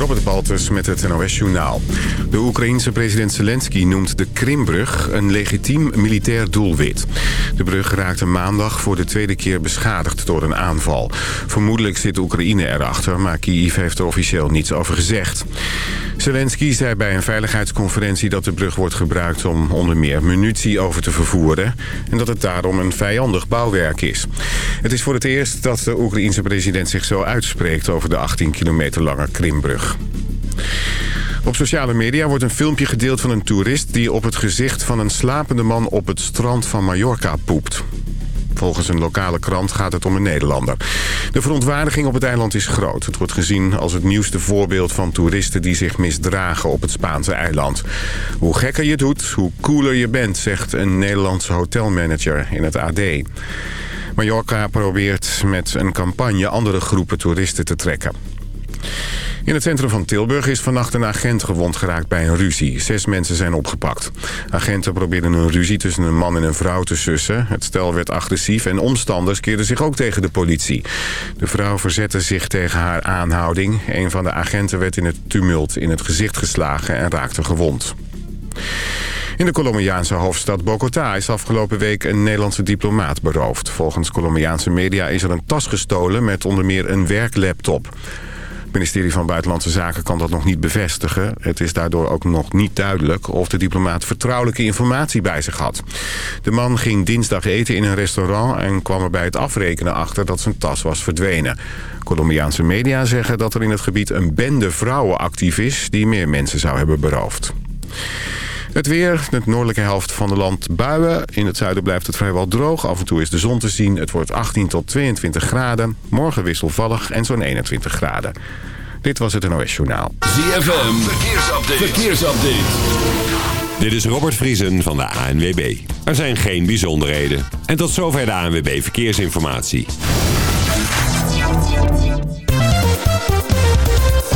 Robert Baltus met het NOS Journaal. De Oekraïense president Zelensky noemt de Krimbrug een legitiem militair doelwit. De brug raakte maandag voor de tweede keer beschadigd door een aanval. Vermoedelijk zit Oekraïne erachter, maar Kiev heeft er officieel niets over gezegd. Zelensky zei bij een veiligheidsconferentie dat de brug wordt gebruikt om onder meer munitie over te vervoeren... en dat het daarom een vijandig bouwwerk is. Het is voor het eerst dat de Oekraïense president zich zo uitspreekt over de 18 kilometer lange Krimbrug. Op sociale media wordt een filmpje gedeeld van een toerist... die op het gezicht van een slapende man op het strand van Mallorca poept. Volgens een lokale krant gaat het om een Nederlander. De verontwaardiging op het eiland is groot. Het wordt gezien als het nieuwste voorbeeld van toeristen die zich misdragen op het Spaanse eiland. Hoe gekker je doet, hoe cooler je bent, zegt een Nederlandse hotelmanager in het AD. Mallorca probeert met een campagne andere groepen toeristen te trekken. In het centrum van Tilburg is vannacht een agent gewond geraakt bij een ruzie. Zes mensen zijn opgepakt. Agenten probeerden een ruzie tussen een man en een vrouw te sussen. Het stel werd agressief en omstanders keerden zich ook tegen de politie. De vrouw verzette zich tegen haar aanhouding. Een van de agenten werd in het tumult in het gezicht geslagen en raakte gewond. In de Colombiaanse hoofdstad Bogota is afgelopen week een Nederlandse diplomaat beroofd. Volgens Colombiaanse media is er een tas gestolen met onder meer een werklaptop. Het ministerie van Buitenlandse Zaken kan dat nog niet bevestigen. Het is daardoor ook nog niet duidelijk of de diplomaat vertrouwelijke informatie bij zich had. De man ging dinsdag eten in een restaurant en kwam er bij het afrekenen achter dat zijn tas was verdwenen. Colombiaanse media zeggen dat er in het gebied een bende vrouwen actief is die meer mensen zou hebben beroofd. Het weer, de noordelijke helft van het land buien. In het zuiden blijft het vrijwel droog. Af en toe is de zon te zien. Het wordt 18 tot 22 graden. Morgen wisselvallig en zo'n 21 graden. Dit was het NOS Journaal. ZFM, verkeersupdate. verkeersupdate. Dit is Robert Vriesen van de ANWB. Er zijn geen bijzonderheden. En tot zover de ANWB Verkeersinformatie.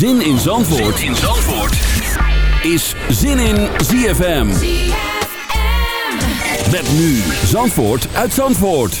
Zin in Zandvoort, zin in Zandvoort. is Zin in ZFM. Met nu Zandvoort uit Zandvoort.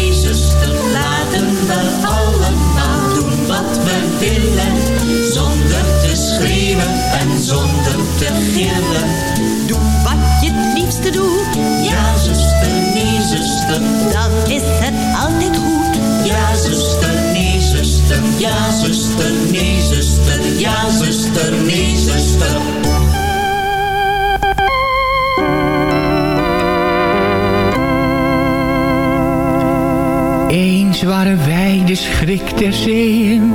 te gillen. Doe wat je het liefste doet. Ja, zuster, nee, zuster. Dan is het altijd goed. Ja, zuster, nee, zuster. Ja, zuster, nee, zuster. Ja, zuster, nee, zuster. Eens waren wij de schrik der zeeën,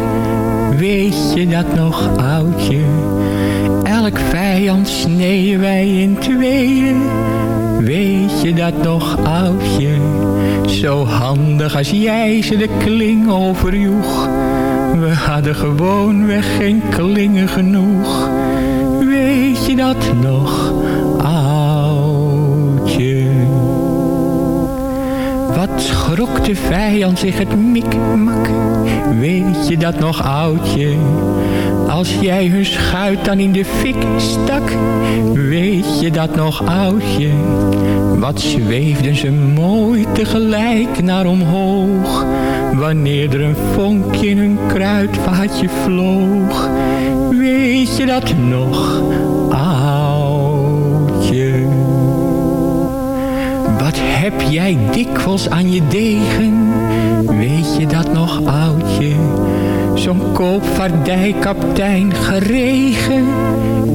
weet je dat nog oudje? Vijand sneeuwen wij in tweeën, Weet je dat nog, oudje? Zo handig als jij ze de kling overjoeg. We hadden gewoonweg geen klingen genoeg. Weet je dat nog, oudje? Wat de vijand zich het mikmak? Weet je dat nog, oudje? Als jij hun schuit dan in de fik stak, weet je dat nog, oudje? Wat zweefden ze mooi tegelijk naar omhoog, wanneer er een vonkje in hun kruidvaatje vloog. Weet je dat nog, Jij dikwijls aan je degen? Weet je dat nog, oudje? Zo'n koopvaardijkaptein geregen.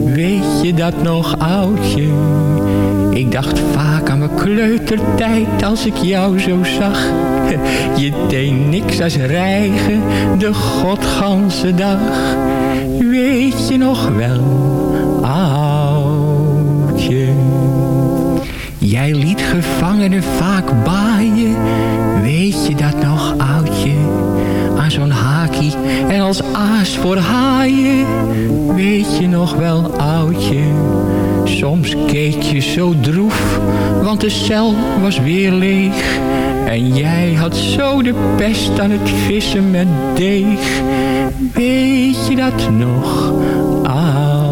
Weet je dat nog, oudje? Ik dacht vaak aan mijn kleutertijd als ik jou zo zag. Je deed niks als rijgen de godganse dag. Weet je nog wel, oudje? Jij liet gevangenen vaak baaien. Weet je dat nog, oudje? Aan zo'n hakie en als aas voor haaien. Weet je nog wel, oudje? Soms keek je zo droef, want de cel was weer leeg. En jij had zo de pest aan het vissen met deeg. Weet je dat nog, oudje?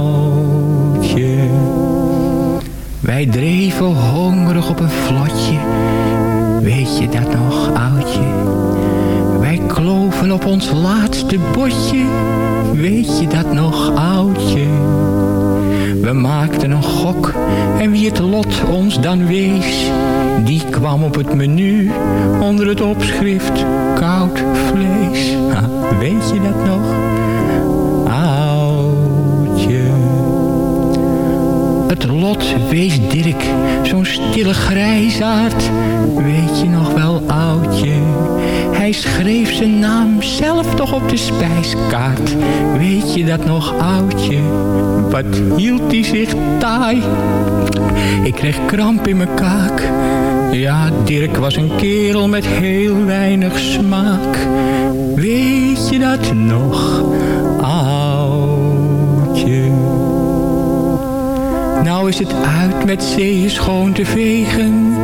Wij dreven hongerig op een vlotje. Weet je dat nog, oudje? Wij kloven op ons laatste botje. Weet je dat nog, oudje? We maakten een gok en wie het lot ons dan wees, die kwam op het menu onder het opschrift koud vlees. Weet je dat nog? Het lot wees Dirk, zo'n stille grijsaard. Weet je nog wel, oudje? Hij schreef zijn naam zelf toch op de spijskaart. Weet je dat nog, oudje? Wat hield hij zich taai? Ik kreeg kramp in mijn kaak. Ja, Dirk was een kerel met heel weinig smaak. Weet je dat nog, met zeeën schoon te vegen.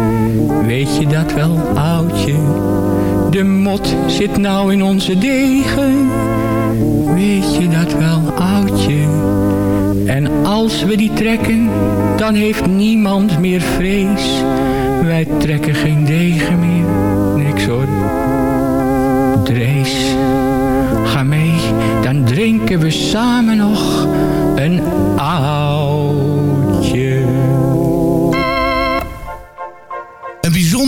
Weet je dat wel, oudje? De mot zit nou in onze degen. Weet je dat wel, oudje? En als we die trekken, dan heeft niemand meer vrees. Wij trekken geen degen meer. Niks hoor. Drees, ga mee, dan drinken we samen nog een oudje.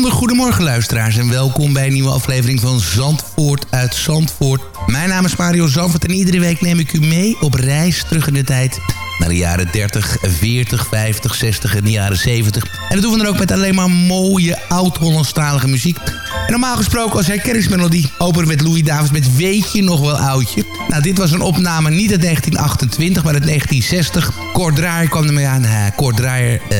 Goedemorgen luisteraars en welkom bij een nieuwe aflevering van Zandvoort uit Zandvoort. Mijn naam is Mario Zandvoort en iedere week neem ik u mee op reis terug in de tijd naar de jaren 30, 40, 50, 60 en de jaren 70. En dat doen we dan ook met alleen maar mooie oud-Hollandstalige muziek. En normaal gesproken als herkenningsmelodie openen met Louis Davids met Weet je nog wel oudje? Nou, dit was een opname niet uit 1928, maar uit 1960. Kort Draaier kwam ermee aan. Uh, Kort Draaier uh,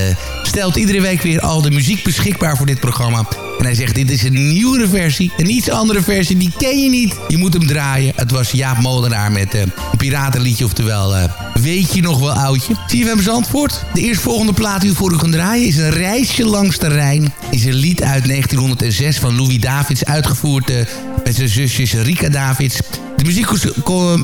stelt iedere week weer al de muziek beschikbaar voor dit programma. En hij zegt, dit is een nieuwere versie. Een iets andere versie, die ken je niet. Je moet hem draaien. Het was Jaap Molenaar met uh, een piratenliedje, oftewel... Weet je nog wel oudje? CFM Zandvoort. De eerstvolgende plaat die we voor u gaan draaien is een reisje langs de Rijn. Is een lied uit 1906 van Louis Davids, uitgevoerd uh, met zijn zusjes Rika Davids. De muziek,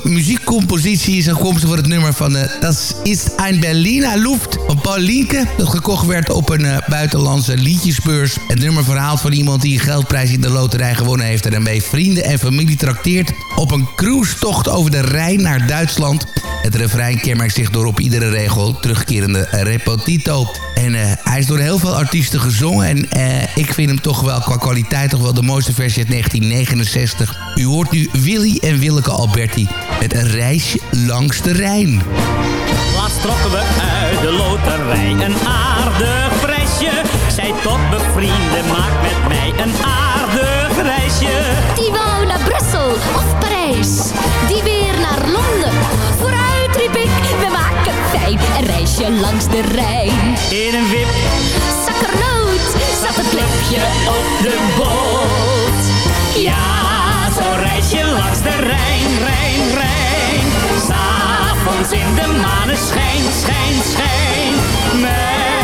muziekcompositie is afkomstig voor het nummer van uh, Das ist ein Berliner Luft van Paul. Dat gekocht werd op een uh, buitenlandse liedjesbeurs. Het nummer verhaalt van iemand die een geldprijs in de loterij gewonnen heeft... en daarmee vrienden en familie trakteert op een cruisetocht over de Rijn naar Duitsland. Het refrein kenmerkt zich door op iedere regel terugkerende repetito. En uh, hij is door heel veel artiesten gezongen. En ik vind hem toch wel qua kwaliteit toch wel de mooiste versie uit 1969. U hoort nu Willy en Willeke Alberti met een reisje langs de Rijn. Laatst trokken we uit de loterij een aardig prijsje. Zij tot bevrienden, maak met mij een aardig reisje. Die wou naar Brussel of Parijs, die weer naar Londen. Vooruit riep ik, we maken fijn een reisje langs de Rijn. In een wip, zakkernoot je op de boot. Ja, zo reis je langs de Rijn, Rijn, Rijn. S'avonds in de maneschijn, schijn, schijn. Met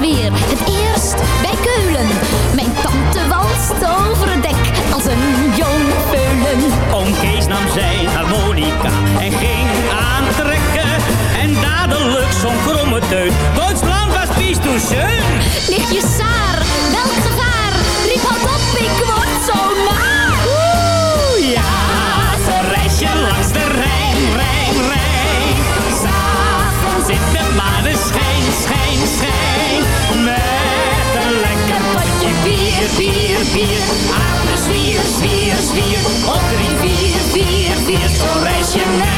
Weer. Het eerst bij Keulen. Mijn tante walst over het dek als een jong peulen. Oom Kees nam zijn harmonica en ging aantrekken. En dadelijk zo'n kromme teut. Duitsland was pies toen schön. Saar, welk gevaar? Riep hard op, ik word zo naar. Oeh, ja, zo reis je langs de Rijn, Rijn, Rijn. S'avonds in de maneschijn, schijn, schijn. Potje bier, bier, bier. Aan de zwier, zwier, zwier. Op drie, vier, vier, vier. Zo reis je met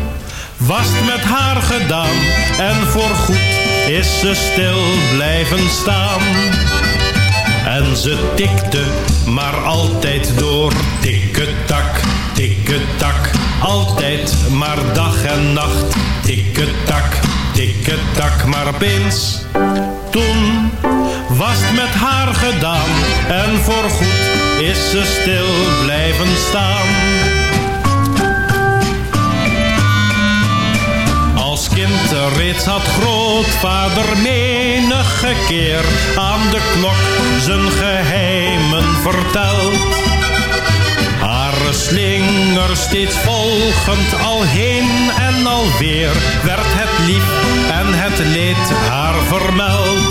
was met haar gedaan. En voorgoed is ze stil blijven staan. En ze tikte maar altijd door. Tikketak, tikketak. Altijd maar dag en nacht. Tikketak, tikketak. Maar opeens, toen was met haar gedaan. En voorgoed is ze stil blijven staan. Kind reeds had grootvader menige keer aan de klok zijn geheimen verteld. Haar slinger steeds volgend al heen en alweer werd het lief en het leed haar vermeld.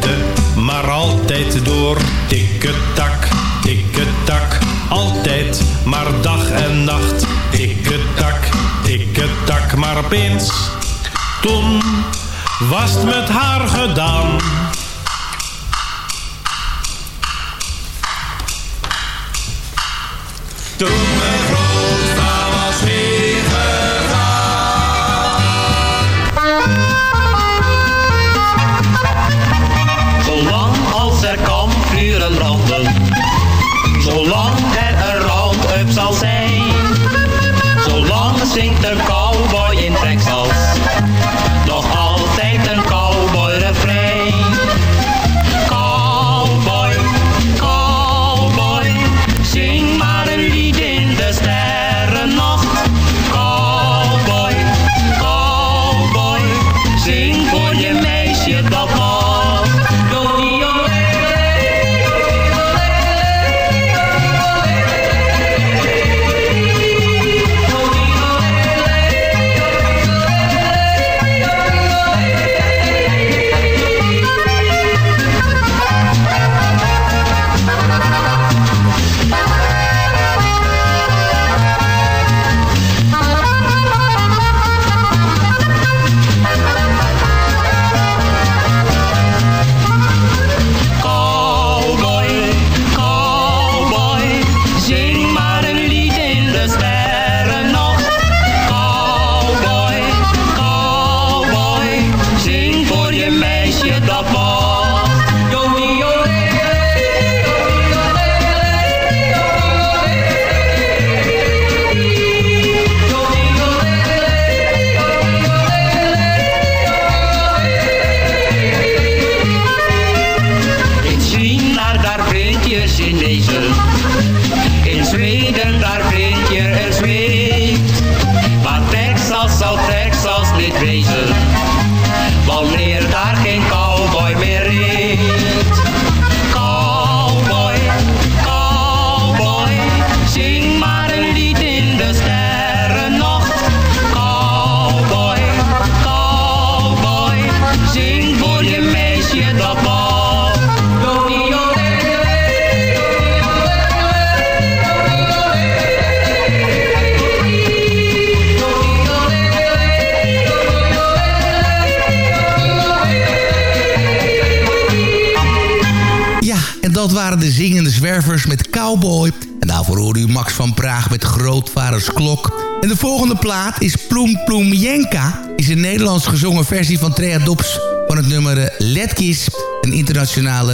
altijd door, tikketak, tikketak, altijd maar dag en nacht, tikketak, tikketak, maar opeens, toen was het met haar gedaan. Toen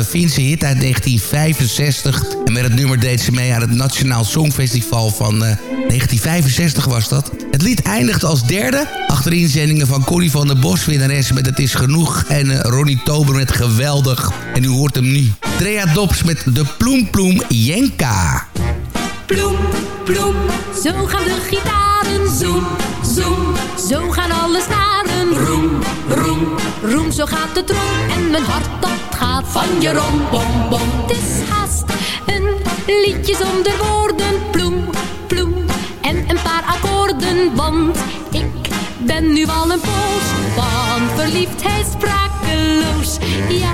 Finse hit uit 1965. En met het nummer deed ze mee aan het Nationaal Songfestival van uh, 1965 was dat. Het lied eindigt als derde. Achter inzendingen van Connie van der Bos, winnares met Het is Genoeg. En uh, Ronnie Tober met Geweldig. En u hoort hem nu. Trea Dops met de Ploem Ploem Jenka. Ploem, ploem, zo gaan de Zoem, zoem, zo gaan alle snaren. Roem, roem, roem, zo gaat de trom. En mijn hart dat gaat van je rom, bom, bom. Het is haast een liedje zonder woorden. Ploem, ploem, en een paar akkoorden. Want ik ben nu al een poos van verliefdheid sprakeloos. Ja,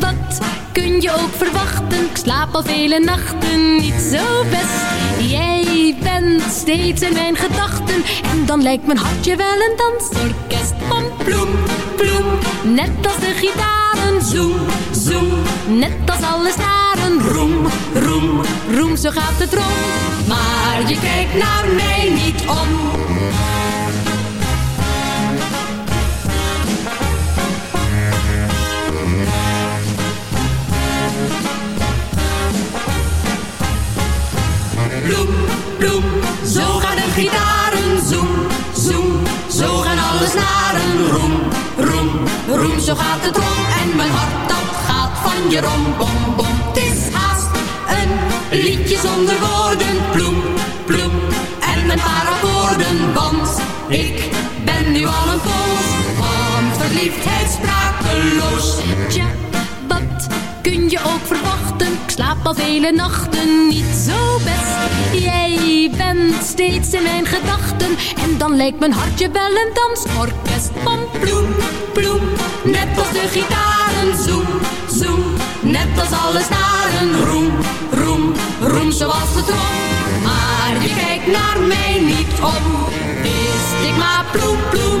wat kun je ook verwachten? Ik slaap al vele nachten niet zo best. Jij bent steeds in mijn gedachten. En dan lijkt mijn hartje wel een dansorkest. Van ploem, ploem, net als de gitaren. Zoem, zoem, net als alle staren. Roem, roem, roem, zo gaat het rond. Maar je kijkt naar mij niet om. Bloem, bloem, zo gaan de gitaren. Zoem, zoem, zo gaan alle snaren. Roem, roem, roem, zo gaat het rond. En mijn hart dat gaat van je rom, bom, bom. Het is haast een liedje zonder woorden. Bloem, bloem, en een paar akkoorden. Want ik ben nu al een poos van verliefdheid sprakeloos. Tja, wat kun je ook verwachten? Al vele nachten niet zo best. Jij bent steeds in mijn gedachten. En dan lijkt mijn hartje wel een dansorkest. Van ploem, ploem, net als de gitaren. Zoem, zoem, net als alle staren. Roem, roem, roem zoals de trom. Maar je kijkt naar mij niet om. Wist ik maar ploem, ploem,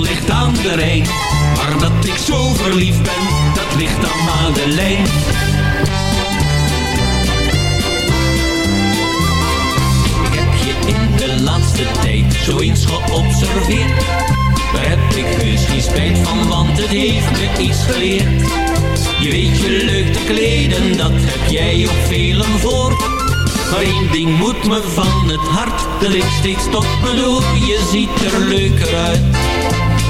ligt aan de Rijn. Maar dat ik zo verliefd ben, dat ligt aan Madeleine. Ik heb je in de laatste tijd zo eens geobserveerd. Daar heb ik heus geen spijt van, want het heeft me iets geleerd. Je weet je leuk te kleden, dat heb jij op velen voor. Maar één ding moet me van het hart, dat ik steeds tot bedoel. Je ziet er leuker uit,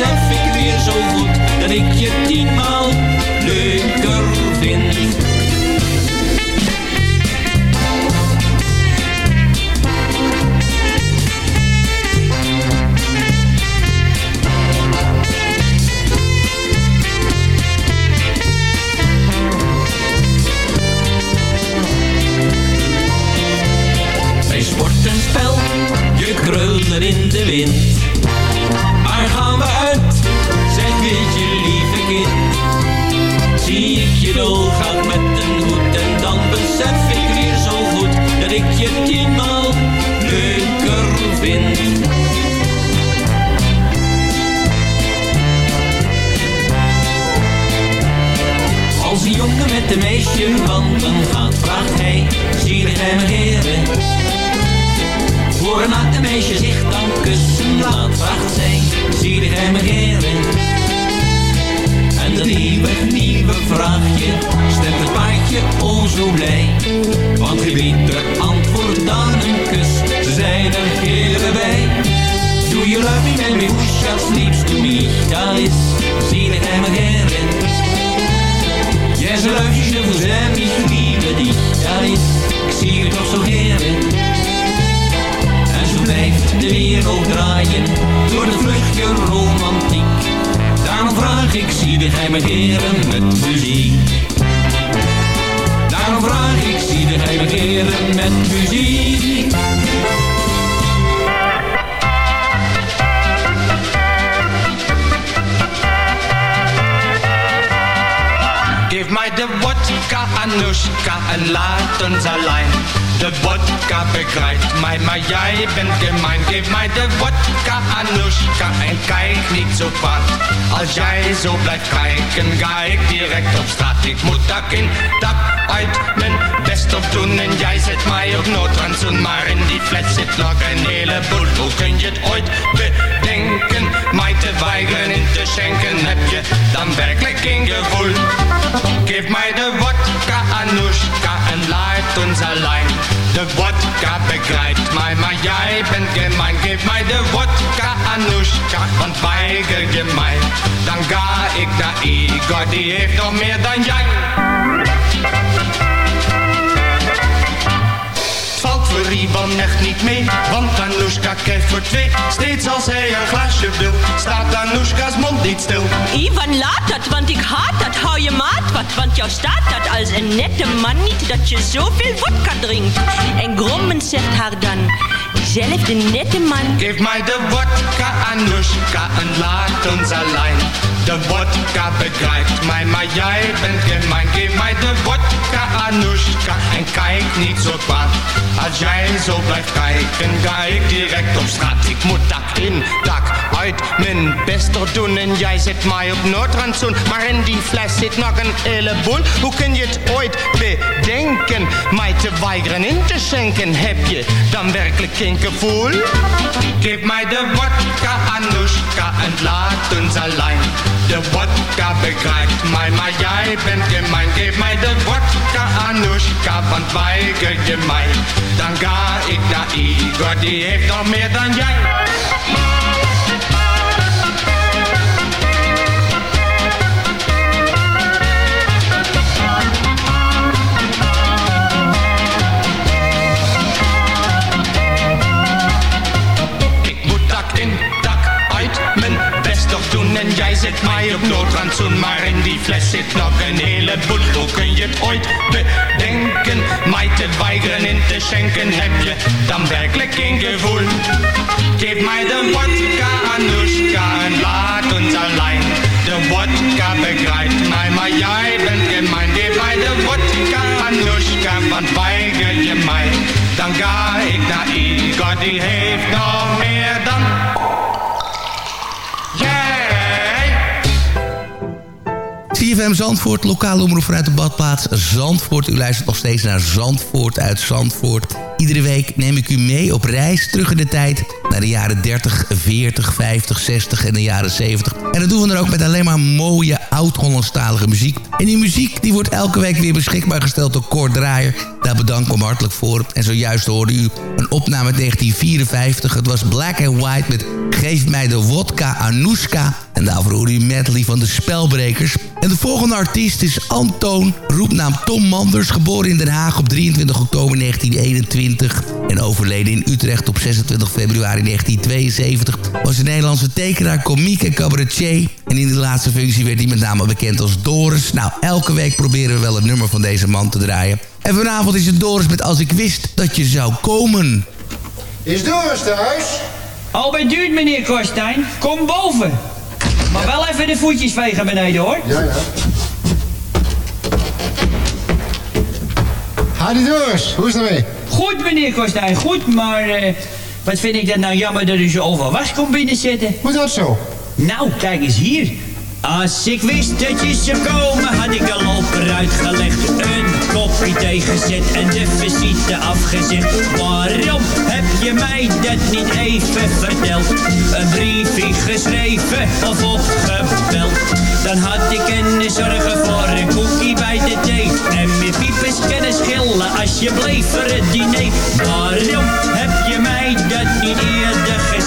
besef ik weer zo goed dat ik je tienmaal leuker vind. En laat ons alleen. De wodka begrijpt mij, maar jij bent gemein. Geef mij de wodka, Anushka, en kijk niet zo kwaad. Als jij zo blijft kijken, ga ik direct op straat. Ik moet dak in, dak uit, mijn best op doen. En jij zet mij op noodrandzoen, maar in die fles zit nog een heleboel. Hoe kun je het ooit bedenken, mij te weigeren in te schenken? Heb je dan werkelijk geen gevoel? Geef mij de wodka, Anushka, en laat ons alleen. De wodka begrijpt mij, maar jij bent gemein. Geef mij de wodka, Anushka, want weiger je mij. Dan ga ik naar Igor, die heeft nog meer dan jij. Ivan echt niet mee, want Anushka krijgt voor twee. Steeds als hij een glaasje wil, staat Anushka's mond niet stil. Ivan, laat dat, want ik haat dat. Hou je maat wat, want jou staat dat als een nette man niet dat je zoveel vodka drinkt. En grommend zegt haar dan, diezelfde nette man. Geef mij de wodka, Anushka, en laat ons alleen. De wodka begrijpt mij, maar jij bent gemein. Geef mij de wodka, Anushka, en kijk niet zo kwaad. Als jij zo blijft kijken, ga ik direct op straat. Ik moet dak in, dak uit, mijn best doen. En jij zet mij op noodrandzoen. Maar in die fles zit nog een heleboel. Hoe kun je het ooit bedenken? Mij te weigeren in te schenken. Heb je dan werkelijk geen gevoel? Geef mij de wodka, Anushka, en laat ons alleen. De wodka begrijpt mij, maar jij bent gemein. Geef mij de wodka, Anushka, want weiger je mij. Dan ga ik naar Igor, die heeft nog meer dan jij. En jij zet mij op noodrandzoen. Maar in die fles zit nog een heleboel. Hoe kun je het ooit bedenken? Mij te weigeren in te schenken heb je dan werkelijk geen gevoel. Geef mij de wodka, Anushka, en laat ons alleen. De wodka begrijpt mij, maar jij bent gemein. Geef mij de wodka, Anushka, want weiger je mij. Dan ga ik naar Igor, die heeft nog meer dan... CFM Zandvoort, lokale omroep vanuit de badplaats Zandvoort. U luistert nog steeds naar Zandvoort uit Zandvoort. Iedere week neem ik u mee op reis terug in de tijd... naar de jaren 30, 40, 50, 60 en de jaren 70. En dat doen we dan ook met alleen maar mooie oud-Hollandstalige muziek. En die muziek die wordt elke week weer beschikbaar gesteld door Kort Draaier. Daar bedank ik hem hartelijk voor. En zojuist hoorde u een opname uit 1954. Het was Black and White met Geef mij de wodka Anoushka. En daarvoor hoorde u medley van de Spelbrekers. En de volgende artiest is Antoon, roepnaam Tom Manders... geboren in Den Haag op 23 oktober 1921... en overleden in Utrecht op 26 februari 1972... was een Nederlandse tekenaar, komiek en cabaretier... en in de laatste functie werd hij met name bekend als Doris. Nou, elke week proberen we wel het nummer van deze man te draaien. En vanavond is het Doris met Als ik wist dat je zou komen. Is Doris thuis? Al bij duurt, meneer Korstijn. Kom boven. Maar wel even de voetjes vegen beneden, hoor. Ja, ja. Harry Doors, hoe is het ermee? Goed, meneer Kostijn, goed, maar eh, wat vind ik dat nou jammer dat u zo overwas komt binnenzitten. Hoe dat zo? Nou, kijk eens hier. Als ik wist dat je zou komen, had ik de loper uitgelegd. Een kopje thee gezet en de visite afgezegd. Waarom heb je mij dat niet even verteld? Een briefje geschreven of opgebeld? Dan had ik kunnen zorgen voor een koekie bij de thee. En meer piepers kunnen schillen als je bleef voor het diner. Waarom heb je mij dat niet eerder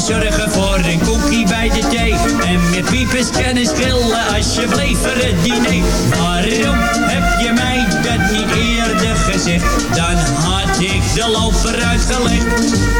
zorgen voor een koekie bij de thee. En meer piepers als je bleef voor het diner. Waarom heb je mij dat niet eerder gezegd? Dan had ik de loper uitgelegd.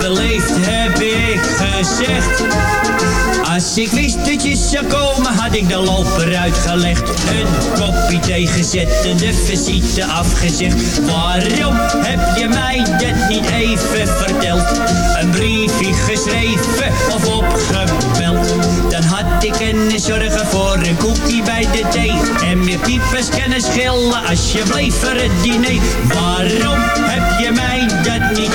beleefd heb ik gezegd. Als ik wist dat je zou komen, had ik de loper uitgelegd. Een kopje thee gezet en de visite afgezegd. Waarom heb je mij dat niet even verteld? Een briefje geschreven of opgebeld? Dan had ik kunnen zorgen voor een koekje bij de thee. En meer piepers kunnen schillen als je bleef voor het diner. Waarom heb je mij dat niet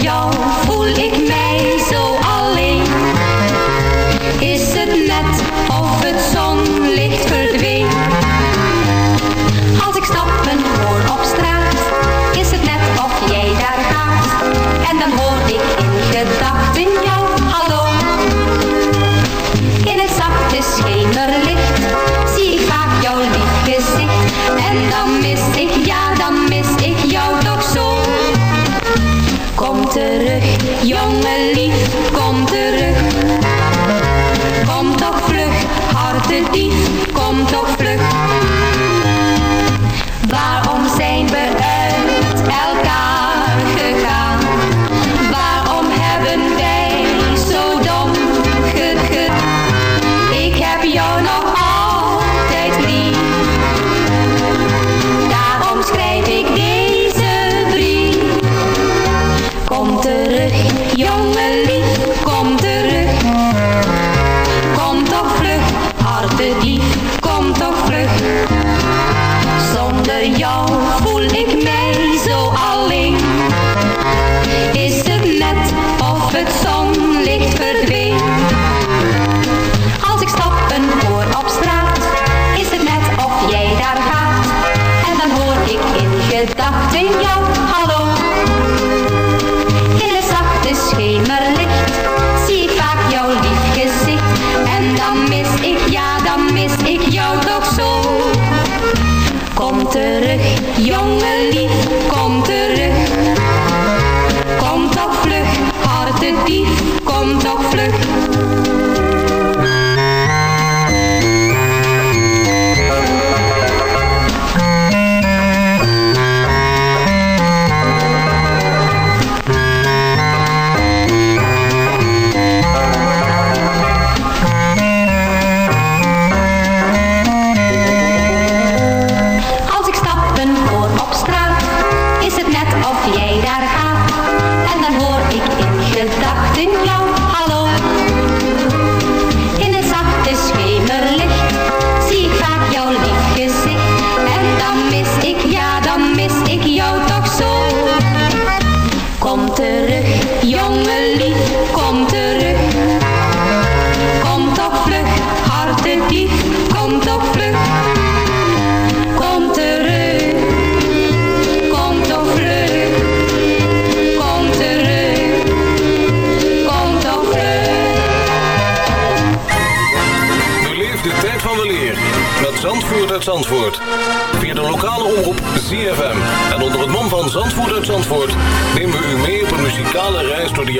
Jou terug, jongen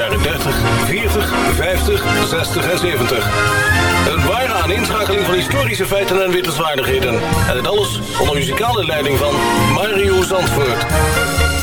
jaren 30, 40, 50, 60 en 70. Een ware aaninschakeling van historische feiten en wittelswaardigheden. En dit alles onder muzikale leiding van Mario Zandvoort.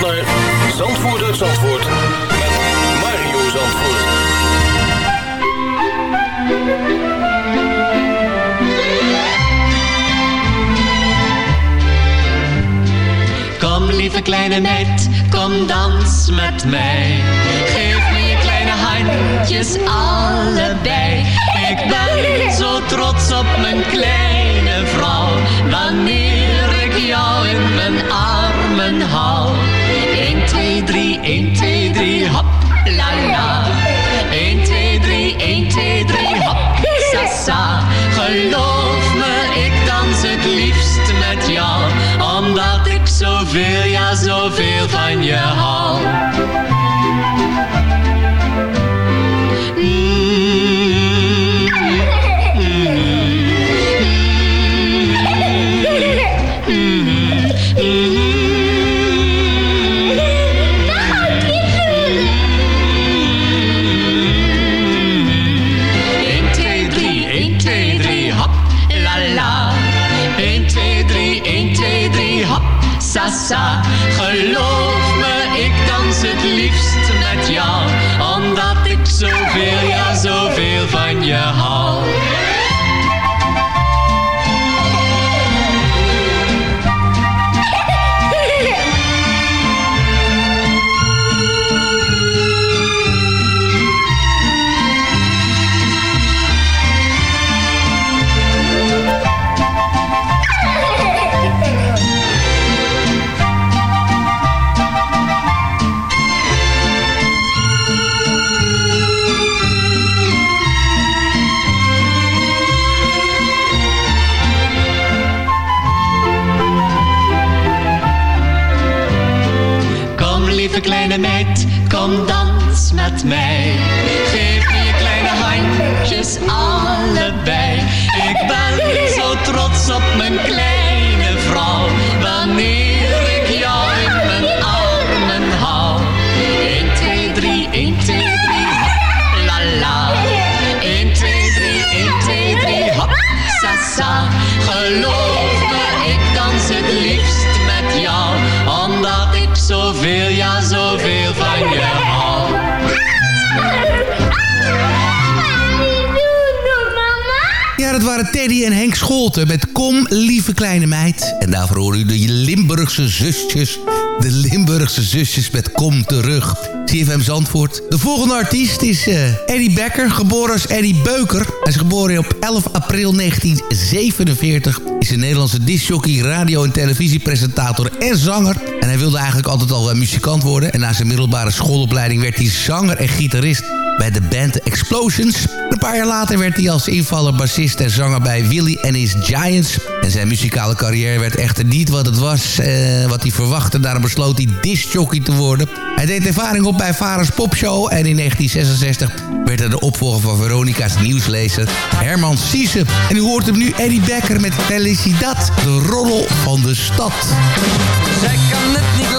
luistert naar met Mario Zandvoort. Kom lieve kleine meid, kom dans met mij. Geef me je kleine handjes allebei. Ik ben zo trots op mijn kleine vrouw. Wanneer ik jou in mijn armen hou. 1, 2, 3, 1, 2, 3, hop, la la. 1, 2, 3, 1, 2, 3, hop, sa sa. Geloof me, ik dans het liefst met jou. Omdat ik zoveel, ja zoveel van je hou. Sa Met Kom, lieve kleine meid. En daarvoor horen u de Limburgse zusjes. De Limburgse zusjes met Kom terug. CFM Zandvoort. De volgende artiest is uh, Eddie Becker, geboren als Eddie Beuker. Hij is geboren op 11 april 1947. Is een Nederlandse discjockey, radio- en televisiepresentator en zanger. En hij wilde eigenlijk altijd al eh, muzikant worden. En na zijn middelbare schoolopleiding werd hij zanger en gitarist bij de band Explosions. Een paar jaar later werd hij als invaller, bassist en zanger bij Willy and His Giants. En zijn muzikale carrière werd echter niet wat het was, eh, wat hij verwachtte. Daarom besloot hij discjockey te worden. Hij deed ervaring op bij Varens Popshow en in 1966 werd hij de opvolger van Veronica's nieuwslezer Herman Siese. En u hoort hem nu Eddie Becker met Felicidad, de roddel van de stad. Zij kan het niet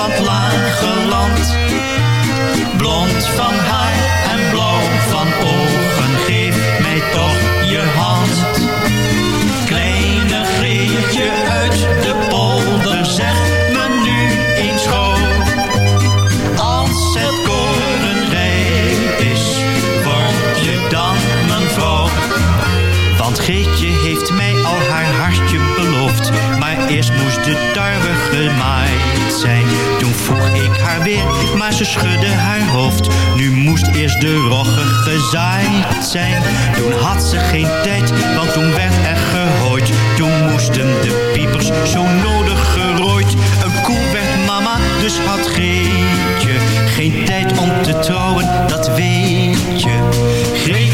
van het lage land maar ze schudde haar hoofd. Nu moest eerst de rogge gezaaid zijn. Toen had ze geen tijd, want toen werd er gehooid. Toen moesten de piepers zo nodig gerooid. Een koe werd mama, dus had Greetje geen tijd om te trouwen, dat weet je. Greetje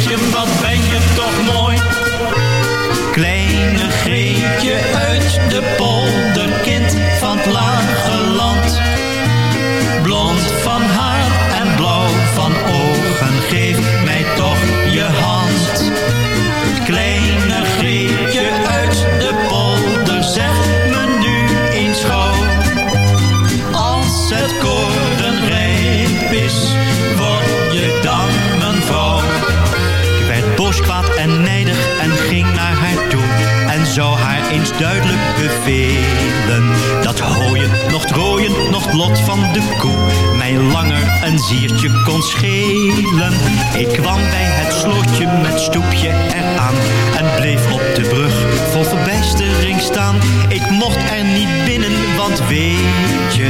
duidelijk bevelen. Dat hooien, nog rooien, nog lot van de koe, mij langer een ziertje kon schelen. Ik kwam bij het slootje met stoepje eraan en bleef op de brug vol verbijstering staan. Ik mocht er niet binnen, want weet je,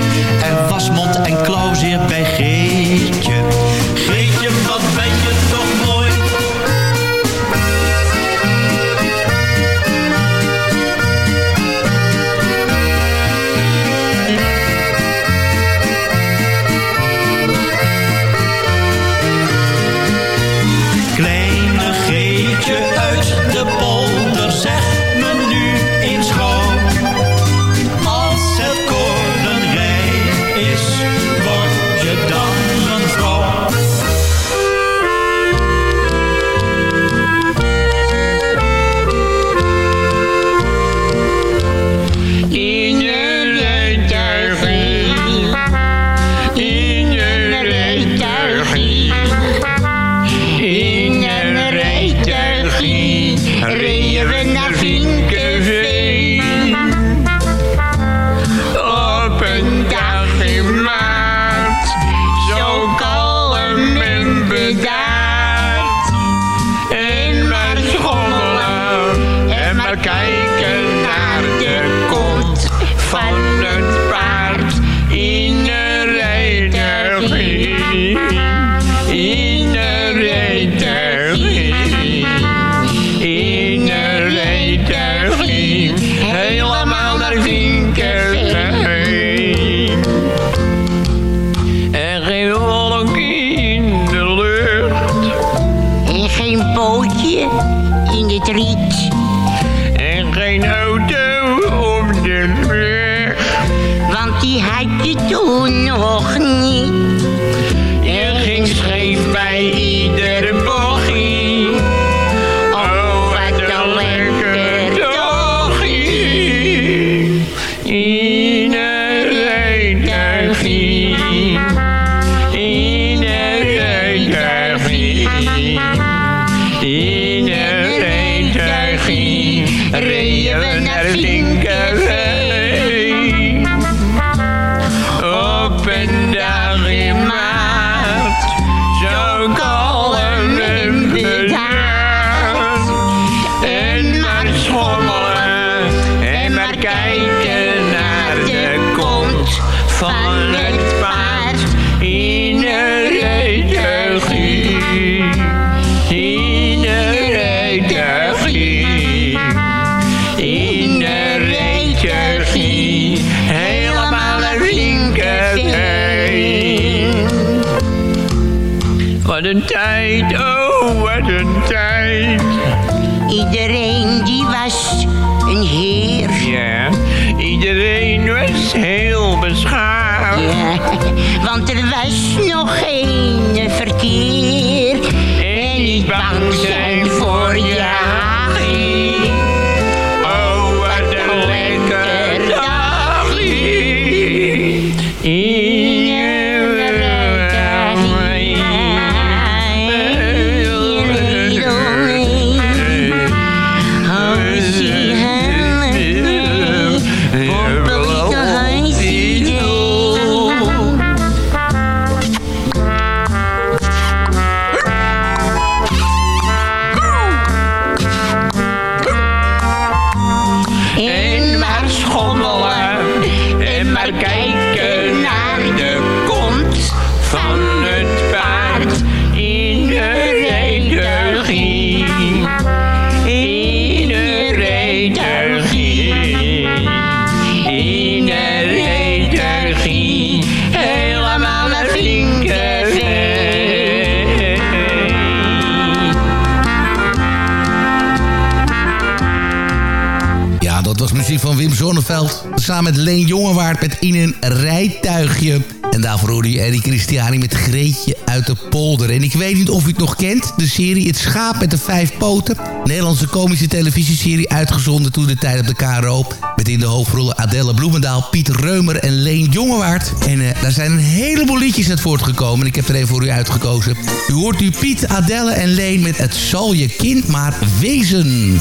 Zonneveld. Samen met Leen Jongewaard met In een rijtuigje. En daarvoor hoorde je Eddie Christiani met Greetje uit de polder. En ik weet niet of u het nog kent, de serie Het Schaap met de Vijf Poten. Nederlandse komische televisieserie uitgezonden toen de tijd op de KRO. Met in de hoofdrollen Adelle Bloemendaal, Piet Reumer en Leen Jongewaard. En uh, daar zijn een heleboel liedjes uit voortgekomen. En ik heb er even voor u uitgekozen. U hoort u Piet, Adelle en Leen met Het zal je kind maar wezen.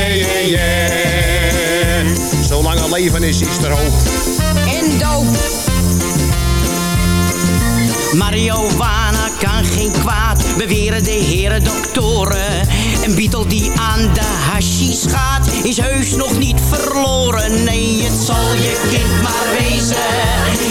Leven is, er hoop. En doop. Marihuana kan geen kwaad, beweren de heren doktoren. Een beetle die aan de hashish gaat, is heus nog niet verloren. Nee, het zal je kind maar wezen.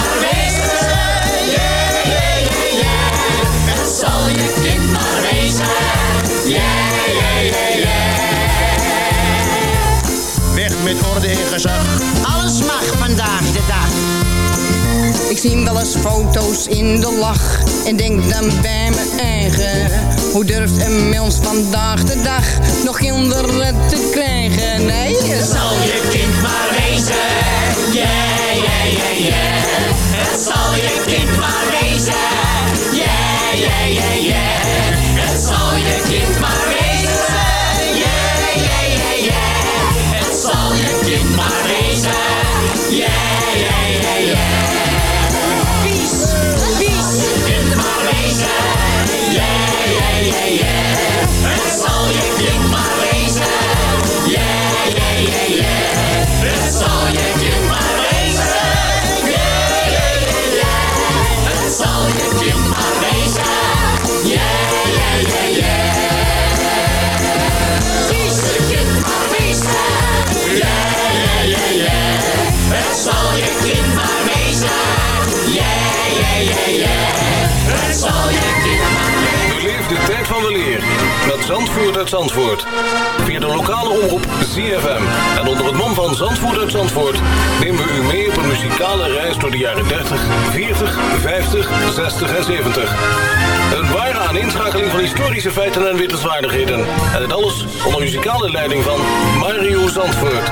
Zal je kind maar wezen. Yeah, yeah, yeah, yeah. Weg met orde en gezag. Alles mag vandaag de dag. Ik zie wel eens foto's in de lach en denk dan bij mijn eigen. Hoe durft een mens vandaag de dag nog kinderen te krijgen? Nee, zal je kind maar wezen. Yeah, yeah, yeah, yeah. Het zal je kind maar wezen. Yeah, yeah, yeah, yeah. Het zal je kind maar wezen. Historische feiten en wittelswaardigheden. En het alles onder muzikale leiding van Mario Zandvoort.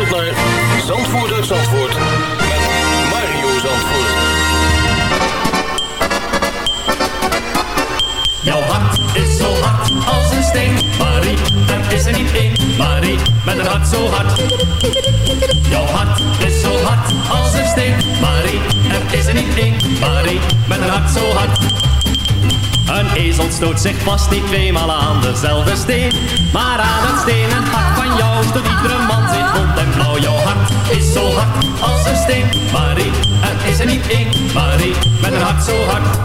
luistert naar Zandvoort Zandvoort. Met Mario Zandvoort. Jouw hart is zo hard als een steen. Marie, het is er niet één. Marie, met een hart zo hard. Jouw hart is zo hard als een steen. Marie, het is er niet één. Marie, met een hart zo hard. Een ezel stoot zich vast niet tweemaal aan dezelfde steen. Maar aan het stenen hart van jou stoot iedere man zich rond en blauw. Jouw hart is zo hard als een steen. Marie, er is er niet één. Marie, met een hart zo hard.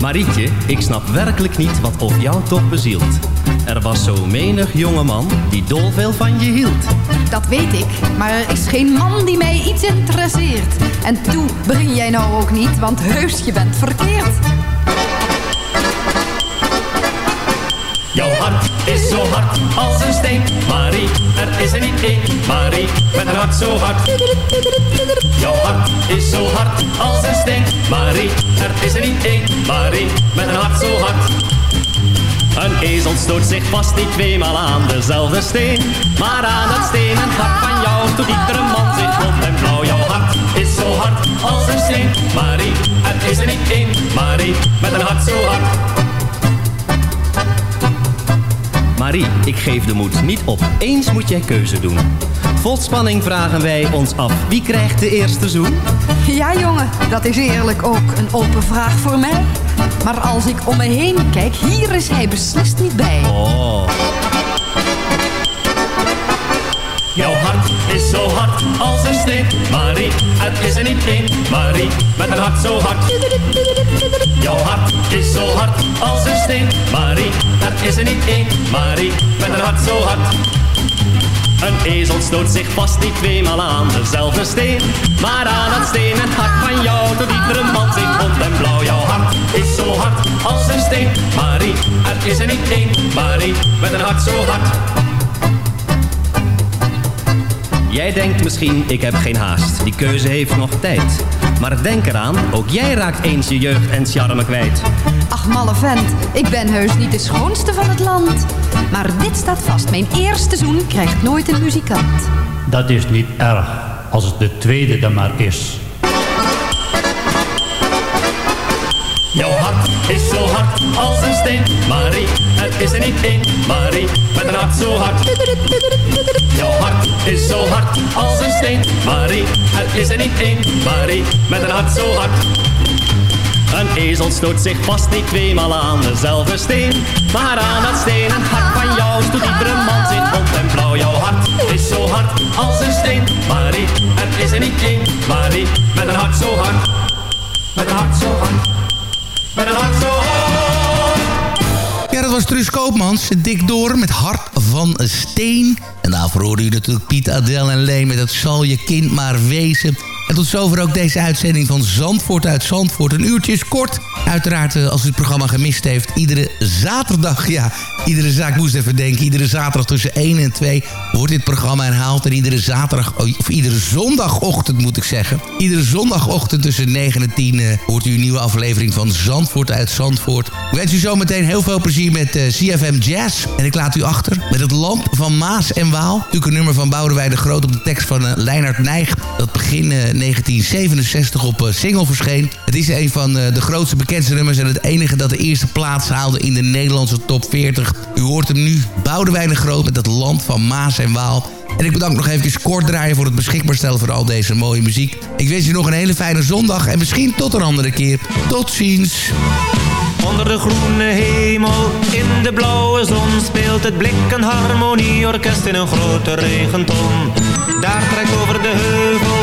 Marietje, ik snap werkelijk niet wat of jou toch bezielt. Er was zo menig jongeman die dol veel van je hield. Dat weet ik, maar er is geen man die mij iets interesseert. En toe begin jij nou ook niet, want heus, je bent verkeerd. Jouw hart is zo hard als een steen. Marie, er is er niet één. Marie, met een hart zo hard. Jouw hart is zo hard als een steen. Marie, er is er niet één. Marie, met een hart zo hard. Een ezel stoot zich vast niet tweemaal aan dezelfde steen. Maar aan het stenen hart van jou doet iedere man zich rond en blauw. Jouw hart is zo hard als een steen. Marie, er is er niet één. Marie, met een hart zo hard. Marie, ik geef de moed niet op. Eens moet jij keuze doen. Vol spanning vragen wij ons af. Wie krijgt de eerste zoen? Ja, jongen, dat is eerlijk ook een open vraag voor mij. Maar als ik om me heen kijk, hier is hij beslist niet bij. Oh. Jouw hart is zo hard als een steen. Marie, het is er niet één. Marie, met een hart zo hard. Jouw hart is zo hard als een steen. Marie, het is er niet één. Marie, met een hart zo hard. Een ezel stoot zich vast niet tweemaal aan dezelfde steen. Maar aan het stenen hart van jou doet iedere man zich rond en blauw. Jouw hart is zo hard als een steen. Marie, er is er niet één. Marie, met een hart zo hard. Jij denkt misschien, ik heb geen haast. Die keuze heeft nog tijd. Maar denk eraan, ook jij raakt eens je jeugd en charme kwijt. Ach, malle vent, ik ben heus niet de schoonste van het land. Maar dit staat vast, mijn eerste zoen krijgt nooit een muzikant. Dat is niet erg, als het de tweede dan maar is. Jouw hart is zo hard als een steen. Marie, het is er niet één. Marie, met een hart zo hard. Jouw hart is zo hard als een steen. Marie, het is er niet één. Marie, met een hart zo hard. Een ezel stoot zich vast niet tweemaal aan dezelfde steen. Maar aan dat stenen hart van jou stoot iedere man zich rond en blauw. Jouw hart is zo hard als een steen. Marie, het is er niet één. Marie, met een hart zo hard. Met een hart zo hard. Met een hart zo hard. Ja, dat was Truus Koopmans. Dik door met Hart van Steen. En daarvoor hoorde u natuurlijk Piet, Adel en Leen met Het zal je kind maar wezen. En tot zover ook deze uitzending van Zandvoort uit Zandvoort. Een uurtje is kort. Uiteraard, eh, als u het programma gemist heeft, iedere zaterdag, ja, iedere zaak moest even denken. Iedere zaterdag tussen 1 en 2 wordt dit programma herhaald. En iedere zaterdag, of iedere zondagochtend moet ik zeggen. Iedere zondagochtend tussen 9 en 10 uh, hoort u een nieuwe aflevering van Zandvoort uit Zandvoort. Ik wens u zometeen heel veel plezier met uh, CFM Jazz. En ik laat u achter met het land van Maas en Waal. Natuurlijk een nummer van Boudewijn de Groot op de tekst van uh, Leinhard Nijg. Dat begin 1967 op single verscheen. Het is een van de grootste bekendste nummers en het enige dat de eerste plaats haalde in de Nederlandse top 40. U hoort hem nu, Boudewijn de Groot met het land van Maas en Waal. En ik bedank nog even kort draaien voor het beschikbaar stellen van al deze mooie muziek. Ik wens u nog een hele fijne zondag en misschien tot een andere keer. Tot ziens. Onder de groene hemel, in de blauwe zon speelt het blik een harmonieorkest in een grote regenton. Daar trekt over de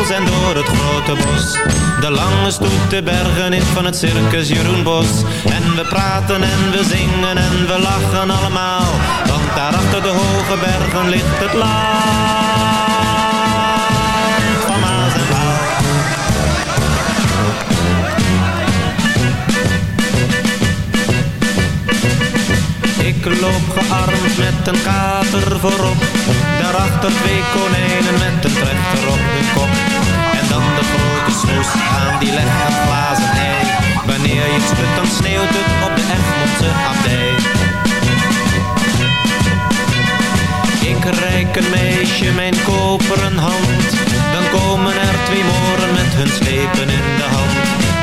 en door het grote bos. De lange stoet de bergen in van het circus Jeroen Bos. En we praten en we zingen en we lachen allemaal. Want daar achter de hoge bergen ligt het land Ik loop gearmd met een kater voorop. Daarachter twee konijnen met een trechter op de kop. En dan de grote snoes aan die legt een glazen ei. Wanneer je schudt dan sneeuwt het op de Egmondse abdij. Ik reik een meisje mijn koperen hand. Dan komen er twee moren met hun slepen in de hand.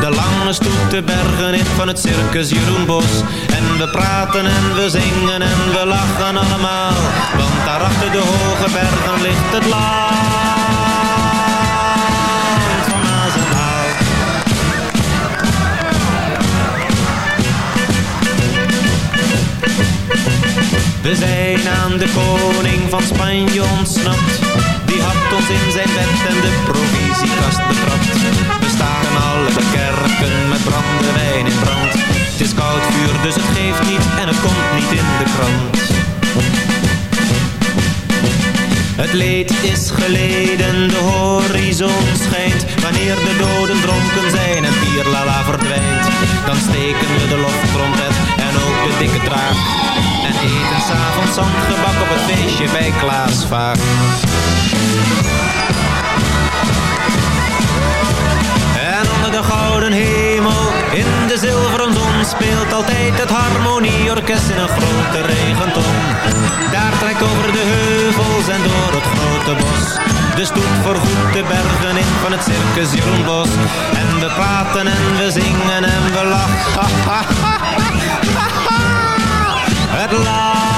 De lange stoet de bergen in van het circus Jeroen Bos En we praten en we zingen en we lachen allemaal Want daar achter de hoge bergen ligt het land van Maas en Waal We zijn aan de koning van Spanje ontsnapt. Die had ons in zijn bed en de provisiekast betrapt. Feestje bij Klaas Vaak. En onder de gouden hemel, in de zilveren zon Speelt altijd het harmonieorkest in een grote regenton. Daar trekt over de heuvels en door het grote bos De stoet vergoedt de bergen in van het circus Jeroen Bos En we praten en we zingen en we lachen. Het land